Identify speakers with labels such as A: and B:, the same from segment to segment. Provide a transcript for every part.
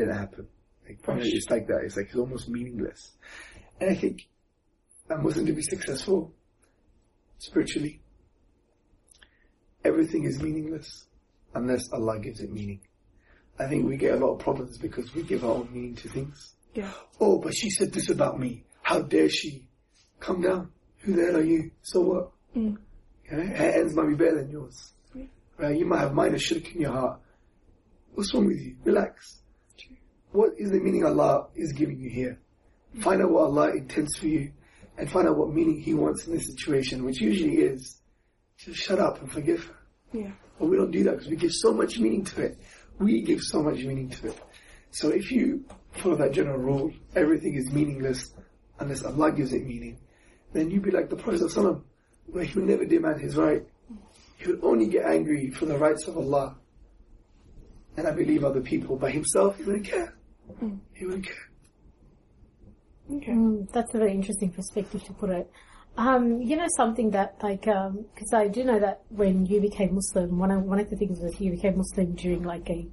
A: didn't happen. Like, know, it's like that. It's like it's almost meaningless. And I think a Muslim to be successful spiritually, everything is meaningless unless Allah gives it meaning. I think we get a lot of problems because we give our own meaning to things.
B: Yeah.
A: Oh, but she said this about me. How dare she? Calm down. Who the hell are you? So what?
B: Mm.
A: Okay? Her ends might be better than yours. Right? You might have minor shirk in your heart. What's wrong with you? Relax. What is the meaning Allah is giving you here? Find out what Allah intends for you and find out what meaning He wants in this situation, which usually is just shut up and forgive her.
B: Yeah.
A: But we don't do that because we give so much meaning to it. We give so much meaning to it. So if you follow that general rule, everything is meaningless unless Allah gives it meaning, then you'd be like the Prophet ﷺ, where he would never demand his right. He would only get angry for the rights of Allah. And I believe other people. By himself, he wouldn't care. He wouldn't care.
B: Okay.
C: Mm, that's a very interesting perspective to put it. Um, you know something that like because I do know that when you became Muslim, one of one of the things was you became Muslim during like a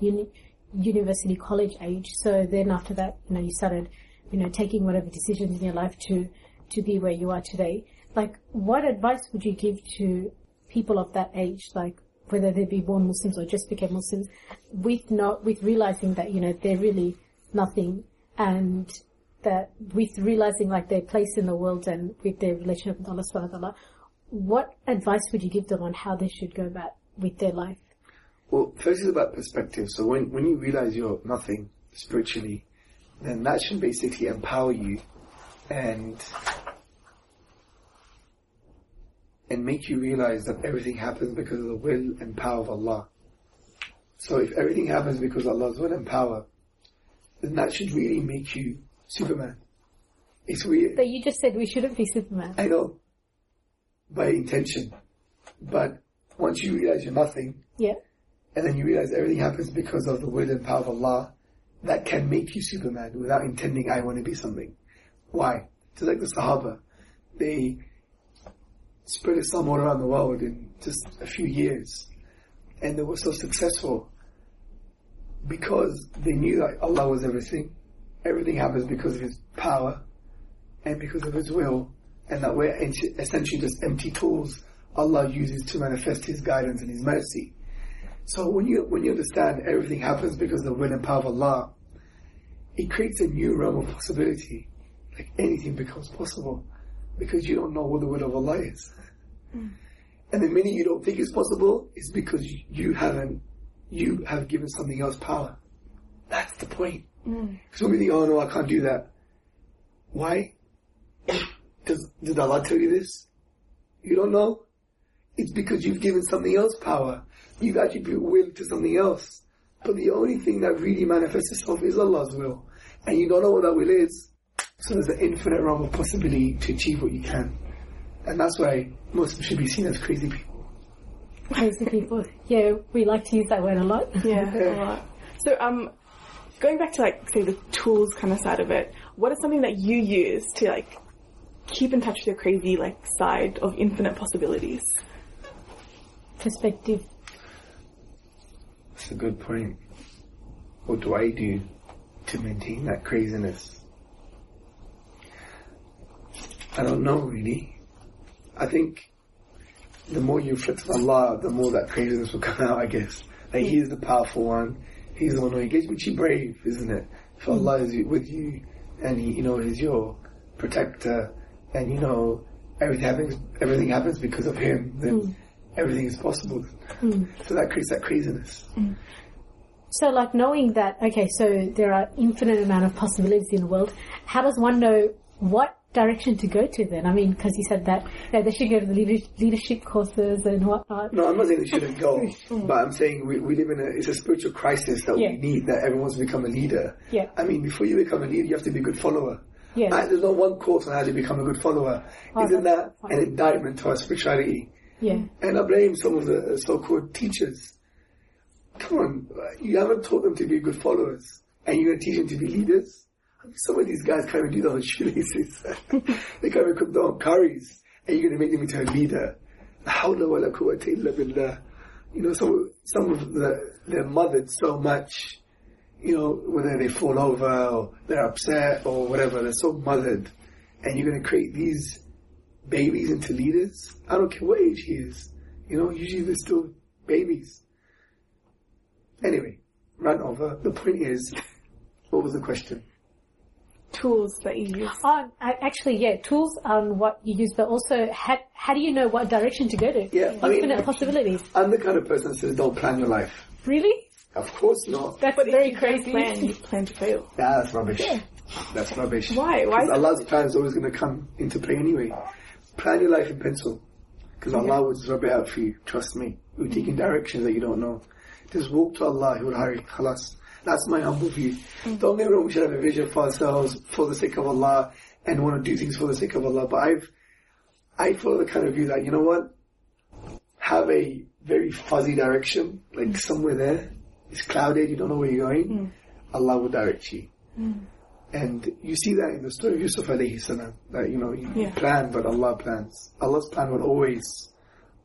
C: uni, university college age. So then after that, you know, you started, you know, taking whatever decisions in your life to to be where you are today. Like, what advice would you give to people of that age, like whether they be born Muslims or just became Muslims, with not with realizing that you know they're really nothing and that with realizing like their place in the world and with their relationship with Allah subhanahu wa ta'ala, what advice would you give them on how they should go about with their life?
A: Well, first is about perspective. So when, when you realize you're nothing spiritually, then that should basically empower you and and make you realize that everything happens because of the will and power of Allah. So if everything happens because of Allah's will and power, then that should really make you Superman. It's weird.
C: But you just said we shouldn't be Superman.
A: I know. By intention. But once you realize you're nothing,
C: Yeah.
A: and then you realize everything happens because of the will and power of Allah, that can make you Superman without intending I want to be something. Why? Just like the Sahaba. They spread Islam all around the world in just a few years. And they were so successful because they knew that Allah was everything. Everything happens because of His power and because of His will. And that we're essentially just empty tools Allah uses to manifest His guidance and His mercy. So when you when you understand everything happens because of the will and power of Allah, it creates a new realm of possibility. Like anything becomes possible because you don't know what the will of Allah is. Hmm. And the minute you don't think it's possible, it's because you, haven't you have given something else power. That's the point. Hmm. Because when we think, oh no, I can't do that. Why? Does did Allah tell you this? You don't know? It's because you've given something else power. You've attributed will to something else. But the only thing that really manifests itself is Allah's will. And you don't know what that will is. So there's an infinite realm of possibility to achieve what you can. And that's why Muslims should be seen as crazy people.
C: Crazy people. Yeah, we like to use that word a lot.
B: Yeah, a lot. So, um, going back to like say the tools kind of side of it, what is something that you use to like keep in touch with your crazy like side of infinite possibilities?
C: Perspective.
A: That's a good point. What do I do to maintain that craziness? I don't know really. I think the more you reflect to Allah, the more that craziness will come out, I guess. Like He's the powerful one. He's the one who engages you brave, isn't it? If hmm. Allah is with you and He, you know, is your protector and you know, everything happens, everything happens because of Him, then hmm. everything is possible. Hmm. So that creates that craziness.
C: So, like knowing that, okay, so there are infinite amount of possibilities in the world. How does one know what direction to go to then? I mean, because you said that they should go to the leadership courses and whatnot.
A: No, I'm not saying they shouldn't go, but I'm saying we, we live in a, it's a spiritual crisis that
C: Yeah.
A: we need, that everyone's become a leader.
C: Yeah.
A: I mean, before you become a leader, you have to be a good follower.
C: Yeah.
A: Uh, there's not one course on how to become a good follower.
C: Oh,
A: Isn't that an indictment to our spirituality?
C: Yeah.
A: And I blame some of the so-called teachers. Come on, you haven't taught them to be good followers, and you're going to teach them to be leaders? Some of these guys can't even do their own shoelaces. they can't even cook their own curries, and you're going to make them into a leader. You know, some, some of the, they're mothered so much you know, whether they fall over or they're upset or whatever, they're so mothered. And you're going to create these babies into leaders. I don't care what age he is. You know, usually they're still babies. Anyway, run over. The point is, what was the question?
B: Tools that you use.
C: Oh, actually, yeah, tools on what you use, but also how, how do you know what direction to go to?
A: Yeah, I mean-
C: Infinite possibilities.
A: I'm the kind of person that says don't plan your life.
C: Really?
A: Of course not.
C: That's
B: But if
C: very crazy.
B: plan, you plan to fail.
A: Nah, that's rubbish. Yeah. That's rubbish.
B: Why? Why?
A: Because Allah's plan is always going to come into play anyway. Plan your life in pencil. Because Allah will just rub it out for you. Trust me. You're taking directions that you don't know. Just walk to Allah. He will hurry. Khalas. That's my humble view. Don't get me wrong. We should have a vision for ourselves for the sake of Allah and want to do things for the sake of Allah. But I've, I follow the kind of view that, you know what? Have a very fuzzy direction, like somewhere there. It's clouded. You don't know where you're going. Hmm. Allah will direct you. Hmm. And you see that in the story of Yusuf alayhi salam, that, you know, you
B: Yeah.
A: plan, but Allah plans. Allah's plan will always,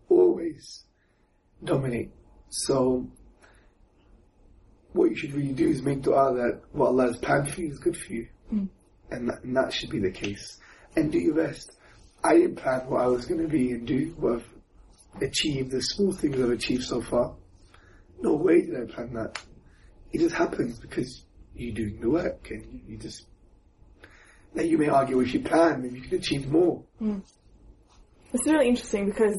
A: always dominate. So, what you should really do is make dua that what Allah has planned for you is good for you. Hmm. And, that, and that should be the case. And do your best. I didn't plan what I was going to be and do, what I've achieved, the small things I've achieved so far. No way did I plan that. It just happens because you're doing the work and you, you just. Now you may argue if you plan, then you can achieve more. Hmm.
B: This is really interesting because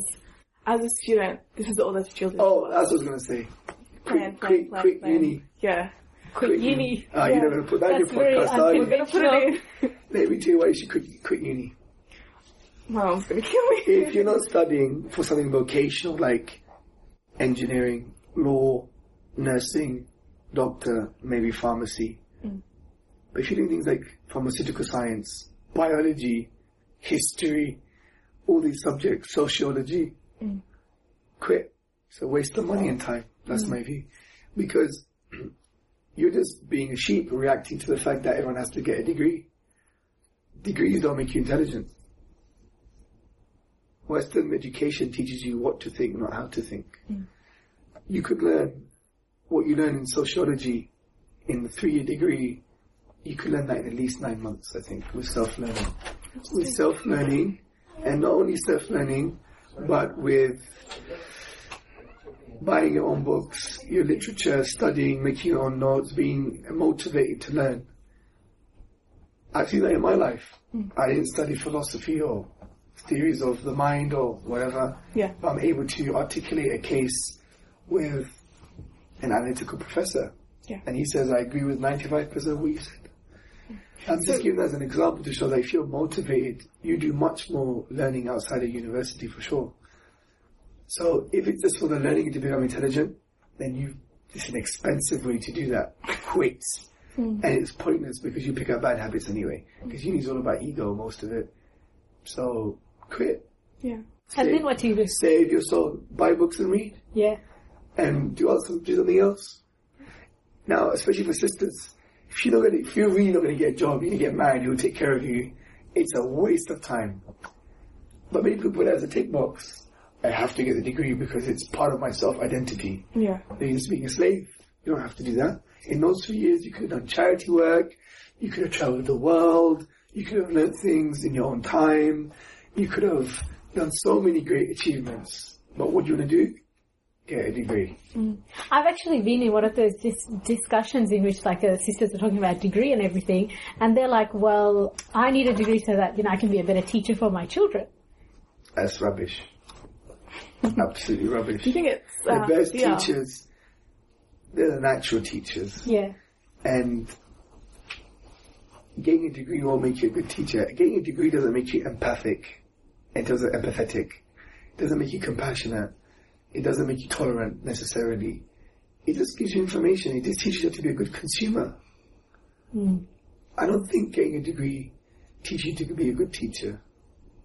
B: as a student, this is all that children
A: Oh, that's what I was going to say.
B: Plan,
A: Quick,
B: plan,
A: quick,
B: plan,
A: quick
B: plan.
A: uni.
B: Yeah.
A: Quick
C: uni.
A: Ah,
B: Yeah.
A: you're never going to put that in
C: That's
A: your
C: very
A: podcast, are you?
B: We're gonna put it in.
A: Let me tell you why you should quit, quit uni.
B: My mom's gonna kill me.
A: If you're not studying for something vocational like engineering, law, nursing, doctor, maybe pharmacy, but if you're doing things like pharmaceutical science, biology, history, all these subjects, sociology, quit. It's a waste of money and time. That's hmm. my view. Because you're just being a sheep reacting to the fact that everyone has to get a degree. Degrees don't make you intelligent. Western education teaches you what to think, not how to think. Hmm. You could learn what you learn in sociology in a three-year degree. You could learn that in at least nine months, I think, with self-learning. With self-learning, and not only self-learning, but with buying your own books, your literature, studying, making your own notes, being motivated to learn. I've seen that in my life. Hmm. I didn't study philosophy or theories of the mind or whatever.
B: Yeah.
A: But I'm able to articulate a case with an analytical professor.
B: Yeah.
A: And he says, I agree with 95% of what you said. Hmm. I'm just giving that as an example to show that if you're motivated, you do much more learning outside of university for sure. So if it's just for the learning to become intelligent, then you, it's an expensive way to do that. Quit. Hmm. And it's pointless because you pick up bad habits anyway. Because uni is all about ego, most of it. So quit.
B: Yeah.
C: And
A: Save-
C: then what do you do?
A: Save your soul. Buy books and read.
C: Yeah.
A: And do also do something else. Now, especially for sisters, if you're not gonna, if you're really not gonna get a job, you're gonna get married, who'll take care of you, it's a waste of time. But many people put it as a tick box. I have to get the degree because it's part of my self-identity.
B: Yeah.
A: Just being a slave. You don't have to do that. In those three years, you could have done charity work, you could have traveled the world, you could have learned things in your own time, you could have done so many great achievements. But what do you want to do? Get a degree. Mm.
C: I've actually been in one of those dis- discussions in which like sisters are talking about degree and everything, and they're like, "Well, I need a degree so that you know I can be a better teacher for my children."
A: That's rubbish. Absolutely rubbish.
B: Do you think it's
A: The
B: uh,
A: best
B: yeah.
A: teachers, they're the natural teachers.
C: Yeah.
A: And getting a degree won't make you a good teacher. Getting a degree doesn't make you empathic. It doesn't empathetic. It doesn't make you compassionate. It doesn't make you tolerant necessarily. It just gives you information. It just teaches you to be a good consumer. I don't think getting a degree teaches you to be a good teacher.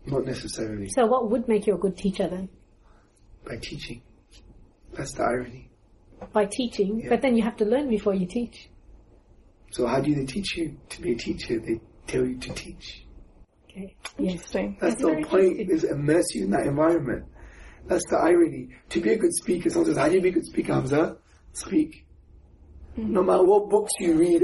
A: Not necessarily.
C: So, what would make you a good teacher then?
A: By teaching. That's the irony.
C: By teaching,
A: Yeah.
C: but then you have to learn before you teach.
A: So how do they teach you to be a teacher? They tell you to teach.
C: Okay.
B: Interesting.
A: That's
C: That's
A: the whole point,
C: interesting.
A: is immerse you in that environment. That's the irony. To be a good speaker, someone says, how do you be a good speaker, Hamza? Speak. Hmm. No matter what books you read